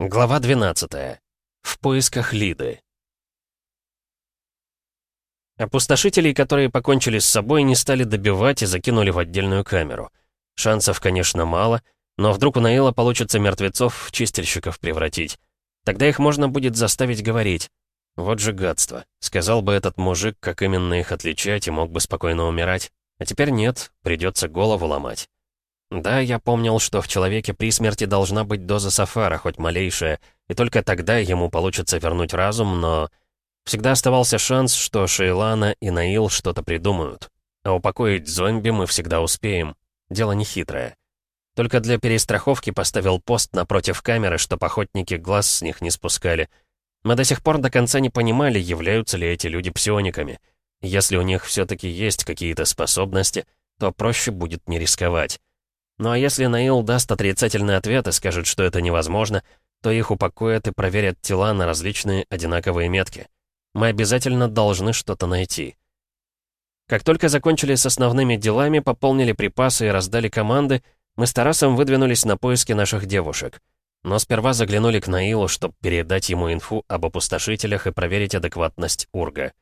Глава 12. В поисках Лиды. Опустошителей, которые покончили с собой, не стали добивать и закинули в отдельную камеру. Шансов, конечно, мало, но вдруг у Наила получится мертвецов в чистильщиков превратить. Тогда их можно будет заставить говорить. Вот же гадство. Сказал бы этот мужик, как именно их отличать, и мог бы спокойно умирать. А теперь нет, придется голову ломать. Да, я помнил, что в человеке при смерти должна быть доза сафара, хоть малейшая, и только тогда ему получится вернуть разум, но... Всегда оставался шанс, что Шейлана и Наил что-то придумают. А упокоить зомби мы всегда успеем. Дело нехитрое. Только для перестраховки поставил пост напротив камеры, чтоб охотники глаз с них не спускали. Мы до сих пор до конца не понимали, являются ли эти люди псиониками. Если у них все-таки есть какие-то способности, то проще будет не рисковать. Ну а если Наил даст отрицательный ответ и скажет, что это невозможно, то их упокоят и проверят тела на различные одинаковые метки. Мы обязательно должны что-то найти. Как только закончили с основными делами, пополнили припасы и раздали команды, мы с Тарасом выдвинулись на поиски наших девушек. Но сперва заглянули к Наилу, чтобы передать ему инфу об опустошителях и проверить адекватность Урга.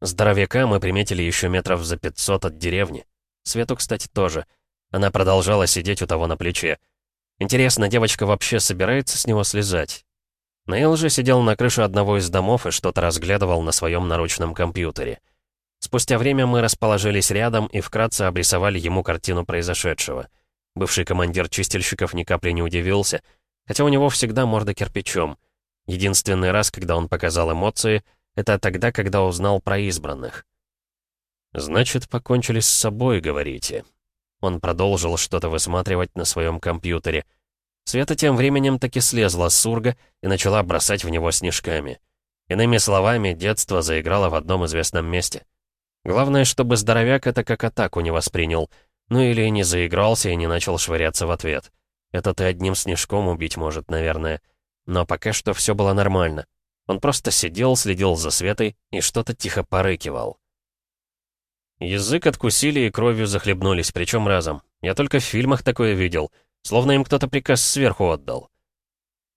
Здоровяка мы приметили еще метров за 500 от деревни. Свету, кстати, тоже — она продолжала сидеть у того на плече. Интересно, девочка вообще собирается с него слезать? Нейл же сидел на крыше одного из домов и что-то разглядывал на своем наручном компьютере. Спустя время мы расположились рядом и вкратце обрисовали ему картину произошедшего. Бывший командир чистильщиков ни капли не удивился, хотя у него всегда морда кирпичом. Единственный раз, когда он показал эмоции, это тогда, когда узнал про избранных. «Значит, покончили с собой, говорите?» Он продолжил что-то высматривать на своем компьютере. Света тем временем таки слезла с сурга и начала бросать в него снежками. Иными словами, детство заиграло в одном известном месте. Главное, чтобы здоровяк это как атаку не воспринял. Ну или не заигрался и не начал швыряться в ответ. Это ты одним снежком убить может, наверное. Но пока что все было нормально. Он просто сидел, следил за Светой и что-то тихо порыкивал. Язык откусили и кровью захлебнулись, причем разом. Я только в фильмах такое видел, словно им кто-то приказ сверху отдал.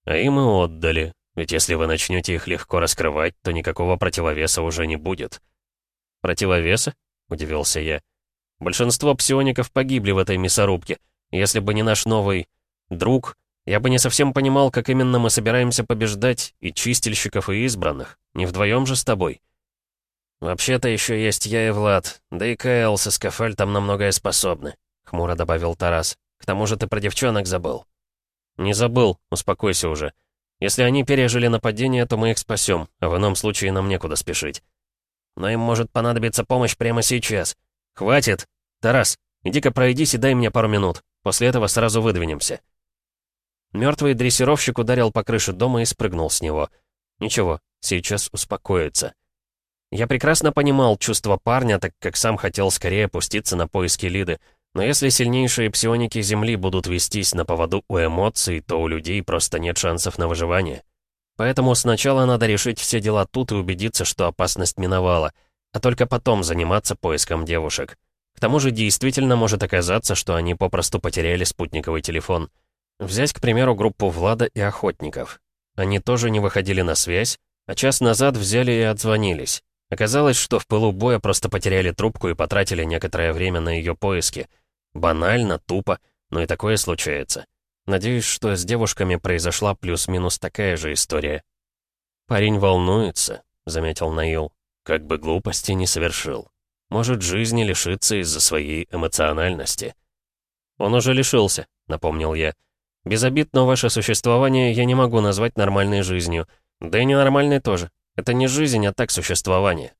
А им и отдали, ведь если вы начнете их легко раскрывать, то никакого противовеса уже не будет. «Противовеса?» — удивился я. «Большинство псиоников погибли в этой мясорубке. Если бы не наш новый друг, я бы не совсем понимал, как именно мы собираемся побеждать и чистильщиков, и избранных. Не вдвоем же с тобой». «Вообще-то еще есть я и Влад, да и Кайл со Скафальтом на многое способны», — хмуро добавил Тарас. «К тому же ты про девчонок забыл». «Не забыл, успокойся уже. Если они пережили нападение, то мы их спасем, а в ином случае нам некуда спешить. Но им может понадобиться помощь прямо сейчас. Хватит! Тарас, иди-ка пройдись и дай мне пару минут. После этого сразу выдвинемся». Мертвый дрессировщик ударил по крыше дома и спрыгнул с него. «Ничего, сейчас успокоится». Я прекрасно понимал чувства парня, так как сам хотел скорее опуститься на поиски Лиды. Но если сильнейшие псионики Земли будут вестись на поводу у эмоций, то у людей просто нет шансов на выживание. Поэтому сначала надо решить все дела тут и убедиться, что опасность миновала, а только потом заниматься поиском девушек. К тому же действительно может оказаться, что они попросту потеряли спутниковый телефон. Взять, к примеру, группу Влада и Охотников. Они тоже не выходили на связь, а час назад взяли и отзвонились. Оказалось, что в пылу боя просто потеряли трубку и потратили некоторое время на ее поиски. Банально, тупо, но и такое случается. Надеюсь, что с девушками произошла плюс-минус такая же история. «Парень волнуется», — заметил Наил. «Как бы глупости не совершил. Может, жизни лишиться из-за своей эмоциональности». «Он уже лишился», — напомнил я. «Без обид, но ваше существование я не могу назвать нормальной жизнью. Да и ненормальной тоже. Это не жизнь, а так существование».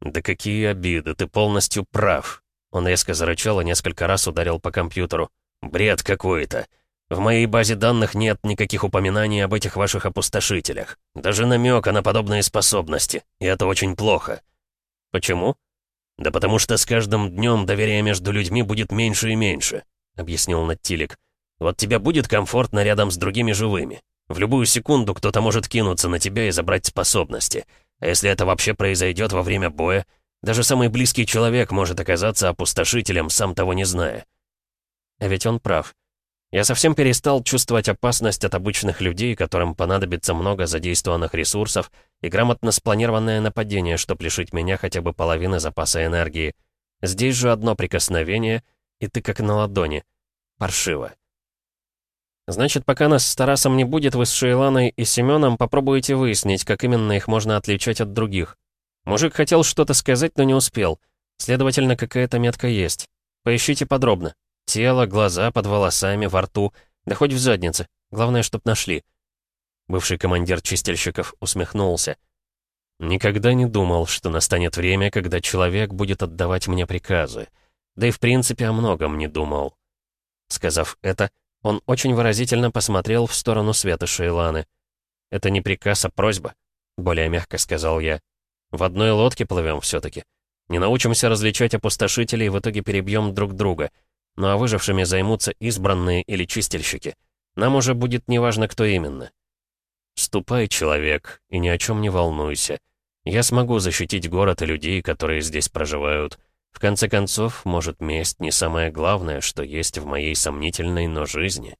«Да какие обиды, ты полностью прав». Он резко зарычал и несколько раз ударил по компьютеру. «Бред какой-то. В моей базе данных нет никаких упоминаний об этих ваших опустошителях. Даже намека на подобные способности. И это очень плохо». «Почему?» «Да потому что с каждым днем доверие между людьми будет меньше и меньше», — объяснил Наттилик. «Вот тебе будет комфортно рядом с другими живыми. В любую секунду кто-то может кинуться на тебя и забрать способности. А если это вообще произойдет во время боя, даже самый близкий человек может оказаться опустошителем, сам того не зная. А ведь он прав. Я совсем перестал чувствовать опасность от обычных людей, которым понадобится много задействованных ресурсов и грамотно спланированное нападение, чтобы лишить меня хотя бы половины запаса энергии. Здесь же одно прикосновение, и ты как на ладони. Паршиво. Значит, пока нас с Тарасом не будет, вы с Шейланой и Семеном попробуете выяснить, как именно их можно отличать от других. Мужик хотел что-то сказать, но не успел. Следовательно, какая-то метка есть. Поищите подробно. Тело, глаза под волосами, во рту, да хоть в заднице. Главное, чтоб нашли. Бывший командир чистильщиков усмехнулся. Никогда не думал, что настанет время, когда человек будет отдавать мне приказы. Да и в принципе о многом не думал. Сказав это, он очень выразительно посмотрел в сторону света Шейланы. «Это не приказ, а просьба», — более мягко сказал я. «В одной лодке плывем все-таки. Не научимся различать опустошителей, в итоге перебьем друг друга. Ну а выжившими займутся избранные или чистильщики. Нам уже будет неважно, кто именно. Ступай, человек, и ни о чем не волнуйся. Я смогу защитить город и людей, которые здесь проживают. В конце концов, может, месть не самое главное, что есть в моей сомнительной, но жизни.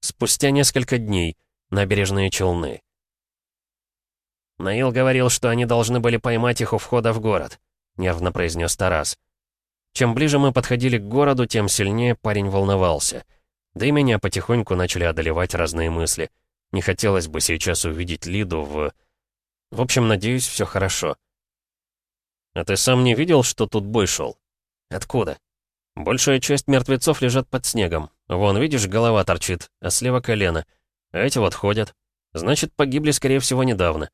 Спустя несколько дней. Набережные Челны. «Наил говорил, что они должны были поймать их у входа в город», — нервно произнес Тарас. Чем ближе мы подходили к городу, тем сильнее парень волновался. Да и меня потихоньку начали одолевать разные мысли. Не хотелось бы сейчас увидеть Лиду в... В общем, надеюсь, все хорошо. «А ты сам не видел, что тут бой шел?» «Откуда?» «Большая часть мертвецов лежат под снегом. Вон, видишь, голова торчит, а слева колено. А эти вот ходят. Значит, погибли, скорее всего, недавно».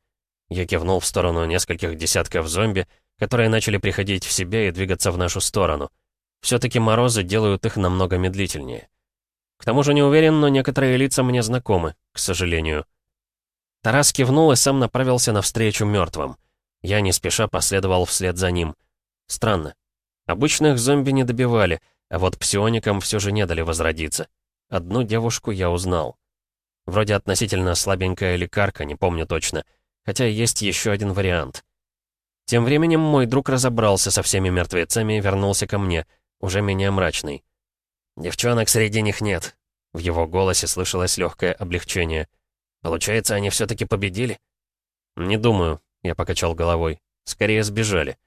Я кивнул в сторону нескольких десятков зомби, которые начали приходить в себя и двигаться в нашу сторону. Все-таки морозы делают их намного медлительнее. К тому же не уверен, но некоторые лица мне знакомы, к сожалению. Тарас кивнул и сам направился навстречу мертвым. Я не спеша последовал вслед за ним. Странно. Обычных зомби не добивали, а вот псионикам все же не дали возродиться. Одну девушку я узнал. Вроде относительно слабенькая лекарка, не помню точно. Хотя есть еще один вариант. Тем временем мой друг разобрался со всеми мертвецами и вернулся ко мне, уже менее мрачный. «Девчонок среди них нет». В его голосе слышалось легкое облегчение. «Получается, они все-таки победили?» «Не думаю», — я покачал головой. «Скорее сбежали».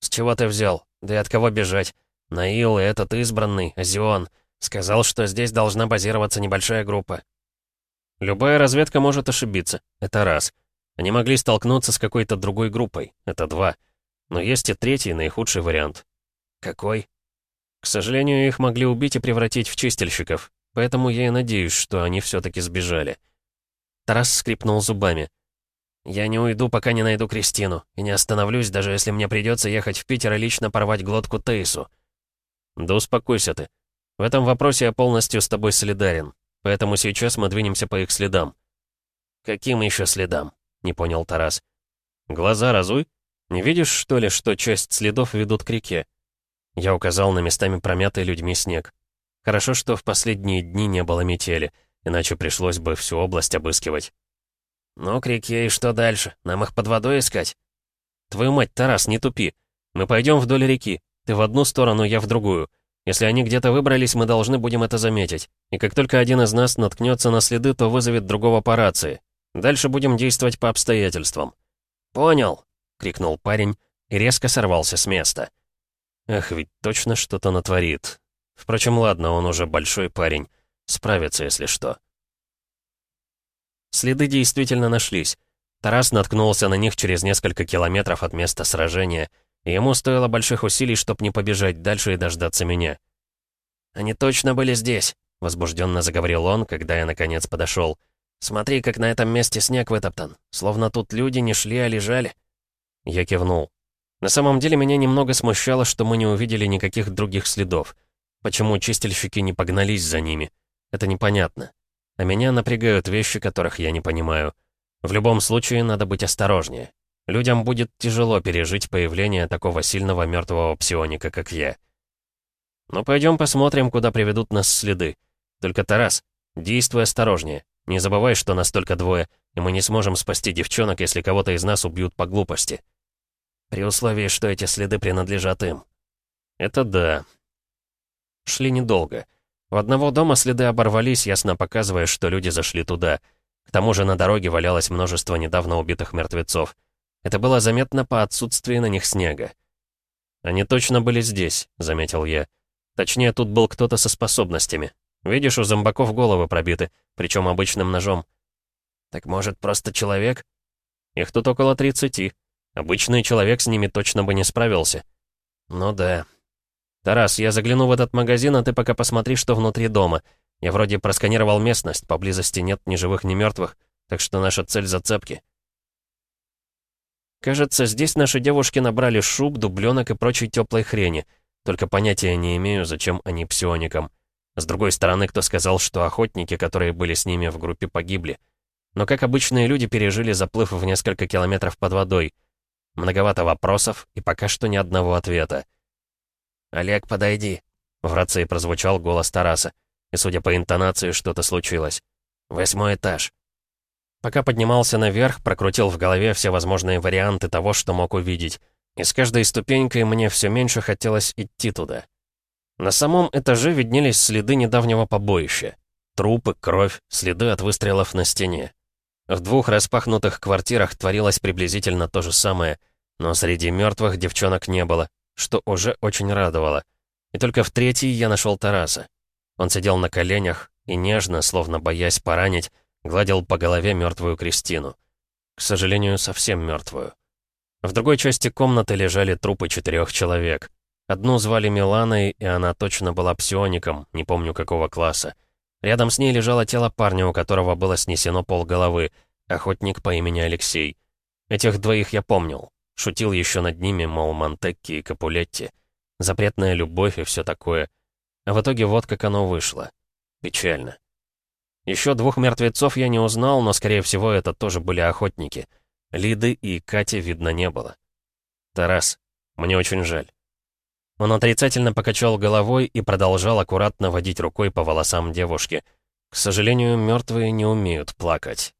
«С чего ты взял? Да и от кого бежать? Наил и этот избранный, Азион, сказал, что здесь должна базироваться небольшая группа». «Любая разведка может ошибиться. Это раз. Они могли столкнуться с какой-то другой группой. Это два. Но есть и третий, наихудший вариант. Какой? К сожалению, их могли убить и превратить в чистильщиков. Поэтому я и надеюсь, что они все-таки сбежали. Тарас скрипнул зубами. «Я не уйду, пока не найду Кристину, и не остановлюсь, даже если мне придется ехать в Питер и лично порвать глотку Тейсу». «Да успокойся ты. В этом вопросе я полностью с тобой солидарен, поэтому сейчас мы двинемся по их следам». «Каким еще следам?» не понял Тарас. «Глаза разуй. Не видишь, что ли, что часть следов ведут к реке?» Я указал на местами промятый людьми снег. Хорошо, что в последние дни не было метели, иначе пришлось бы всю область обыскивать. «Ну, к реке и что дальше? Нам их под водой искать?» «Твою мать, Тарас, не тупи. Мы пойдем вдоль реки. Ты в одну сторону, я в другую. Если они где-то выбрались, мы должны будем это заметить. И как только один из нас наткнется на следы, то вызовет другого по рации. Дальше будем действовать по обстоятельствам». «Понял», — крикнул парень и резко сорвался с места. Эх, ведь точно что-то натворит. Впрочем, ладно, он уже большой парень. Справится, если что. Следы действительно нашлись. Тарас наткнулся на них через несколько километров от места сражения, и ему стоило больших усилий, чтобы не побежать дальше и дождаться меня. «Они точно были здесь», — возбужденно заговорил он, когда я наконец подошел. Смотри, как на этом месте снег вытоптан. Словно тут люди не шли, а лежали». Я кивнул. На самом деле меня немного смущало, что мы не увидели никаких других следов. Почему чистильщики не погнались за ними? Это непонятно. А меня напрягают вещи, которых я не понимаю. В любом случае, надо быть осторожнее. Людям будет тяжело пережить появление такого сильного мертвого псионика, как я. Но пойдем посмотрим, куда приведут нас следы. Только, Тарас, действуй осторожнее. Не забывай, что нас только двое, и мы не сможем спасти девчонок, если кого-то из нас убьют по глупости. При условии, что эти следы принадлежат им. Это да. Шли недолго. У одного дома следы оборвались, ясно показывая, что люди зашли туда. К тому же на дороге валялось множество недавно убитых мертвецов. Это было заметно по отсутствии на них снега. «Они точно были здесь», — заметил я. «Точнее, тут был кто-то со способностями. Видишь, у зомбаков головы пробиты, причем обычным ножом». «Так может, просто человек?» «Их тут около тридцати. Обычный человек с ними точно бы не справился». «Ну да». «Тарас, я загляну в этот магазин, а ты пока посмотри, что внутри дома. Я вроде просканировал местность, поблизости нет ни живых, ни мертвых, так что наша цель — зацепки». Кажется, здесь наши девушки набрали шуб, дубленок и прочей теплой хрени. Только понятия не имею, зачем они псионикам. С другой стороны, кто сказал, что охотники, которые были с ними в группе, погибли. Но как обычные люди пережили заплыв в несколько километров под водой? Многовато вопросов и пока что ни одного ответа. «Олег, подойди», — в рации прозвучал голос Тараса. И, судя по интонации, что-то случилось. «Восьмой этаж». Пока поднимался наверх, прокрутил в голове все возможные варианты того, что мог увидеть. И с каждой ступенькой мне все меньше хотелось идти туда. На самом этаже виднелись следы недавнего побоища. Трупы, кровь, следы от выстрелов на стене. В двух распахнутых квартирах творилось приблизительно то же самое, но среди мертвых девчонок не было, что уже очень радовало. И только в третьей я нашел Тараса. Он сидел на коленях и нежно, словно боясь поранить, Гладил по голове мертвую Кристину. К сожалению, совсем мертвую. В другой части комнаты лежали трупы четырех человек. Одну звали Миланой, и она точно была псиоником, не помню какого класса. Рядом с ней лежало тело парня, у которого было снесено полголовы, охотник по имени Алексей. Этих двоих я помнил. Шутил еще над ними, мол, Монтекки и Капулетти. Запретная любовь и все такое. А в итоге вот как оно вышло. Печально. Еще двух мертвецов я не узнал, но, скорее всего, это тоже были охотники. Лиды и Кати видно не было. «Тарас, мне очень жаль». Он отрицательно покачал головой и продолжал аккуратно водить рукой по волосам девушки. К сожалению, мертвые не умеют плакать.